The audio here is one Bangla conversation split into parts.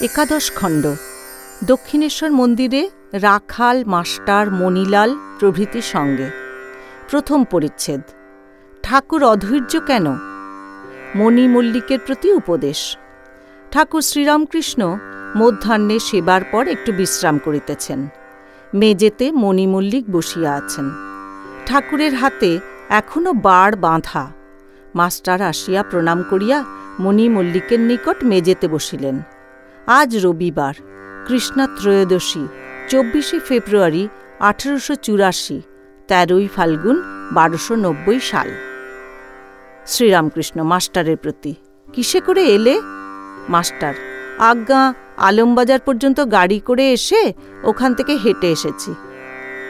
একাদশ খণ্ড। দক্ষিণেশ্বর মন্দিরে রাখাল, মাস্টার, মণিলাল প্রভৃতির সঙ্গে। প্রথম পরিচ্ছেদ। ঠাকুর অধৈর্য কেন? মণি মল্লিকের প্রতি উপদেশ। ঠাকুর শ্রীরামকৃষ্ণ মধ্যাহ্নে সেবার পর একটু বিশ্রাম করিতেছেন। মেজেতে মণি মল্লিক বসিয়া আছেন। ঠাকুরের হাতে এখনও বাড় বাঁধা। মাস্টার আসিয়া প্রণাম করিয়া মণি মল্লিকের নিকট মেজেতে বসিলেন। আজ রবিবার, কৃষ্ণা ত্রয়োদশী, চব্বিশে ফেব্রুয়ারি আঠেরোশো চুরাশি, তেরোই ফাল্গুন বারোশো নব্বই সাল। শ্রীরামকৃষ্ণ মাস্টারের প্রতি, কিসে করে এলে? মাস্টার, আজ্ঞা আলমবাজার পর্যন্ত গাড়ি করে এসে ওখান থেকে হেঁটে এসেছি।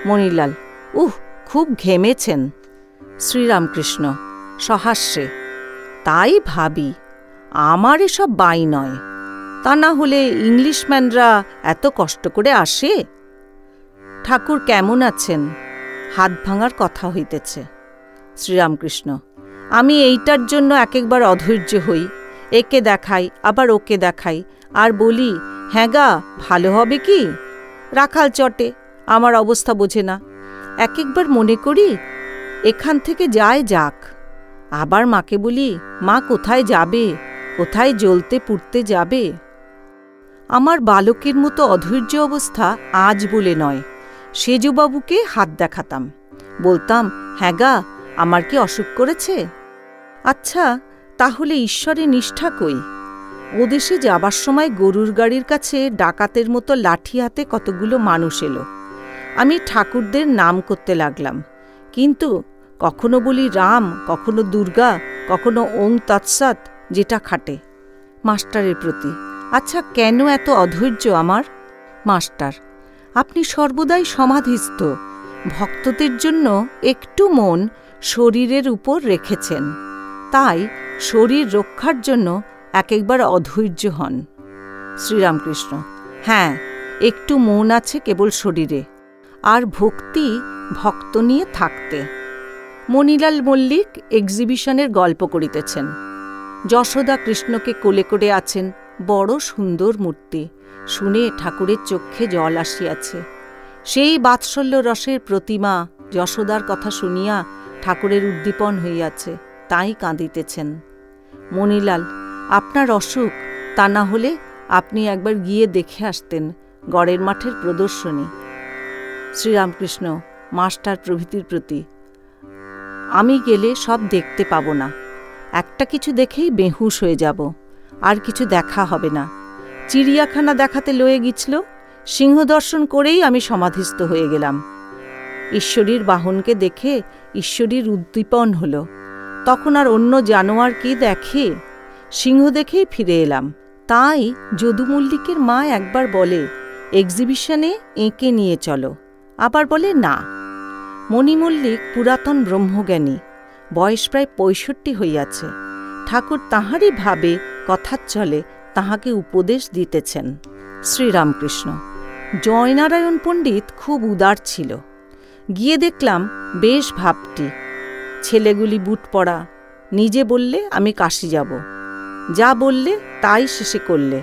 মণিলাল, উহ, খুব ঘেমেছেন। শ্রীরামকৃষ্ণ সহাস্যে তাই ভাবি, আমার এসব বাই নয়। তা না হলে ইংলিশম্যানরা এত কষ্ট করে আসে? ঠাকুর কেমন আছেন? হাত ভাঙার কথা হইতেছে। শ্রীরামকৃষ্ণ, আমি এইটার জন্য এক একবার অধৈর্য হই। একে দেখাই, আবার ওকে দেখাই। আর বলি হ্যাঁ গা, ভালো হবে কি? রাখাল চটে, আমার অবস্থা বোঝে না। এক একবার মনে করি, এখান থেকে যায় যাক। আবার মাকে বলি, মা কোথায় যাবে? কোথায় জ্বলতে পুড়তে যাবে? আমার বালকের মতো অধৈর্য অবস্থা আজ বলে নয়। সেজবাবুকে হাত দেখাতাম। বলতাম হ্যাঁ গা, আমার কি অসুখ করেছে? আচ্ছা তাহলে ঈশ্বরে নিষ্ঠা কই? ওদেশে যাবার সময় গরুর গাড়ির কাছে ডাকাতের মতো লাঠি হাতে কতগুলো মানুষ এলো। আমি ঠাকুরদের নাম করতে লাগলাম। কিন্তু কখনো বলি রাম, কখনো দুর্গা, কখনো ওং তৎসৎ, যেটা খাটে মাস্টারের প্রতি। আচ্ছা কেন এত অধৈর্য আমার? মাস্টার, আপনি সর্বদাই সমাধিস্থ। ভক্তদের জন্য একটু মন শরীরের উপর রেখেছেন। তাই শরীর রক্ষার জন্য এক একবার অধৈর্য হন। শ্রীরামকৃষ্ণ হ্যাঁ একটু মন আছে কেবল শরীরে। আর ভক্তি ভক্ত নিয়ে থাকতে। মণিলাল মল্লিক এক্সিবিশনের গল্প করিতেছেন। যশোদা কৃষ্ণকে কোলে করে আছেন বড় সুন্দর মূর্তি। শুনে ঠাকুরের চক্ষে জল আসিয়াছে। সেই বাৎসল্য রসের প্রতিমা যশোদার কথা শুনিয়া ঠাকুরের উদ্দীপন হইয়াছে, তাই কাঁদিতেছেন। মণিলাল, আপনার অসুখ, তা না হলে আপনি একবার গিয়ে দেখে আসতেন গড়ের মাঠের প্রদর্শনী। শ্রীরামকৃষ্ণ, মাস্টার প্রভৃতির প্রতি, আমি গেলে সব দেখতে পাব না। একটা কিছু দেখেই বেহুশ হয়ে যাব। আর কিছু দেখা হবে না। চিড়িয়াখানা দেখাতে লয়ে গিছল সিংহ দর্শন করেই আমি সমাধিস্থ হয়ে গেলাম। ঈশ্বরীর বাহনকে দেখে ঈশ্বরীর উদ্দীপন হলো। তখন আর অন্য জানোয়ার কি দেখে? সিংহ দেখেই ফিরে এলাম। তাই যদু মল্লিকের মা একবার বলে, এক্সিবিশনে এঁকে নিয়ে চলো। আবার বলে, না। মণিমল্লিক পুরাতন ব্রহ্মজ্ঞানী, বয়স প্রায় পঁয়ষট্টি হইয়াছে। ঠাকুর তাহারই ভাবে কথার চলে তাহাকে উপদেশ দিতেছেন। শ্রীরামকৃষ্ণ। জয়নারায়ণ পণ্ডিত খুব উদার ছিল। গিয়ে দেখলাম বেশ ভাবটি। ছেলেগুলি বুট পড়া নিজে বললে, আমি কাশি যাব। যা বললে, তাই শেষে করলে।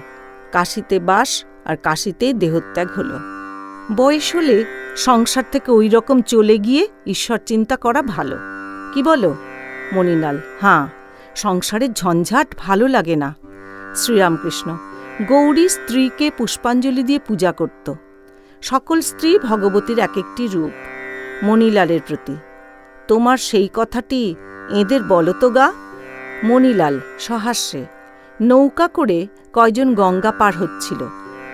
কাশিতে বাস আর কাশিতেই দেহত্যাগ হল। বয়স হলে সংসার থেকে ওই রকম চলে গিয়ে ঈশ্বর চিন্তা করা ভালো। কি বলো, মণিলাল? হাঁ সংসারের ঝঞ্ঝাট ভালো লাগে না। শ্রীরামকৃষ্ণ, গৌরী স্ত্রীকে পুষ্পাঞ্জলি দিয়ে পূজা করত। সকল স্ত্রী ভগবতীর এক একটি রূপ, মণিলালের প্রতি। তোমার সেই কথাটি এদের বলো তো গা। মণিলাল সহাস্যে, নৌকা করে কয়জন গঙ্গা পার হচ্ছিল।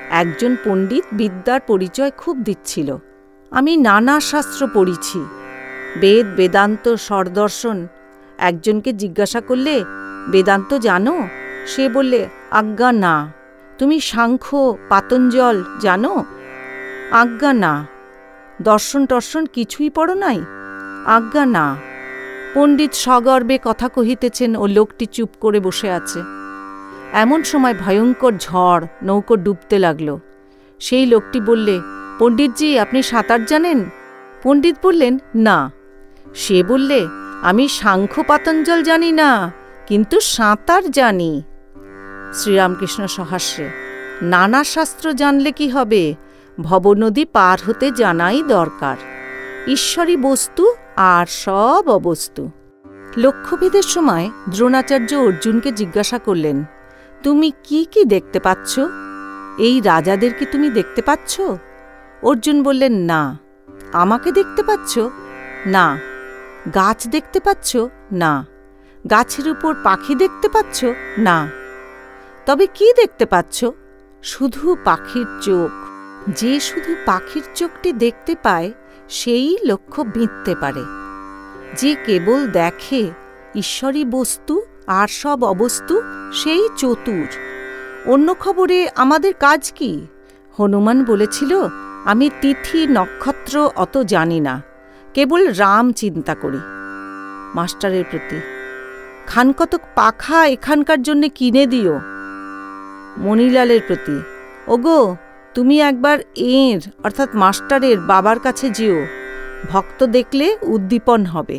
একজন পণ্ডিত বিদ্যার পরিচয় খুব দিচ্ছিল। আমি নানা শাস্ত্র পড়িছি। বেদ, বেদান্ত, স্বরদর্শন একজনকে জিজ্ঞাসা করলে, বেদান্ত জানো? সে বললে, আজ্ঞা না। তুমি সাংখ্য, পাতঞ্জল জানো? আজ্ঞা না। দর্শন টর্শন কিছুই পড়ো নাই? আজ্ঞা না। পণ্ডিত সগর্বে কথা কহিতেছেন ও লোকটি চুপ করে বসে আছে। এমন সময় ভয়ঙ্কর ঝড় নৌকো ডুবতে লাগল। সেই লোকটি বললে, পণ্ডিতজি, আপনি সাঁতার জানেন? পণ্ডিত বললেন, না। সে বললে আমি সাংখ্য পাতঞ্জল জানি না, কিন্তু সাঁতার জানি। শ্রীরামকৃষ্ণ সহাস্যে নানা শাস্ত্র জানলে কি হবে? ভবনদী পার হতে জানাই দরকার। ঈশ্বরী বস্তু আর সব অবস্তু। লক্ষ্যভেদের সময় দ্রোণাচার্য অর্জুনকে জিজ্ঞাসা করলেন, তুমি কি কি দেখতে পাচ্ছ? এই রাজাদের কি তুমি দেখতে পাচ্ছ? অর্জুন বললেন, না। আমাকে দেখতে পাচ্ছ? না। গাছ দেখতে পাচ্ছ? না। গাছের উপর পাখি দেখতে পাচ্ছ? না। তবে কি দেখতে পাচ্ছ? শুধু পাখির চোখ। যে শুধু পাখির চোখটি দেখতে পায়, সেই লক্ষ্য বিঁধতে পারে। যে কেবল দেখে ঈশ্বরী বস্তু আর সব অবস্তু, সেই চতুর। অন্য খবরে আমাদের কাজ কি? হনুমান বলেছিল, আমি তিথি, নক্ষত্র অত জানি না। কেবল রাম চিন্তা করি, মাস্টারের প্রতি। খানকতক পাখা এখানকার জন্যে কিনে দিও মনিলালের প্রতি। ওগো, তুমি একবার এর, অর্থাৎ মাস্টারের বাবার কাছে যেও, ভক্ত দেখলে উদ্দীপন হবে।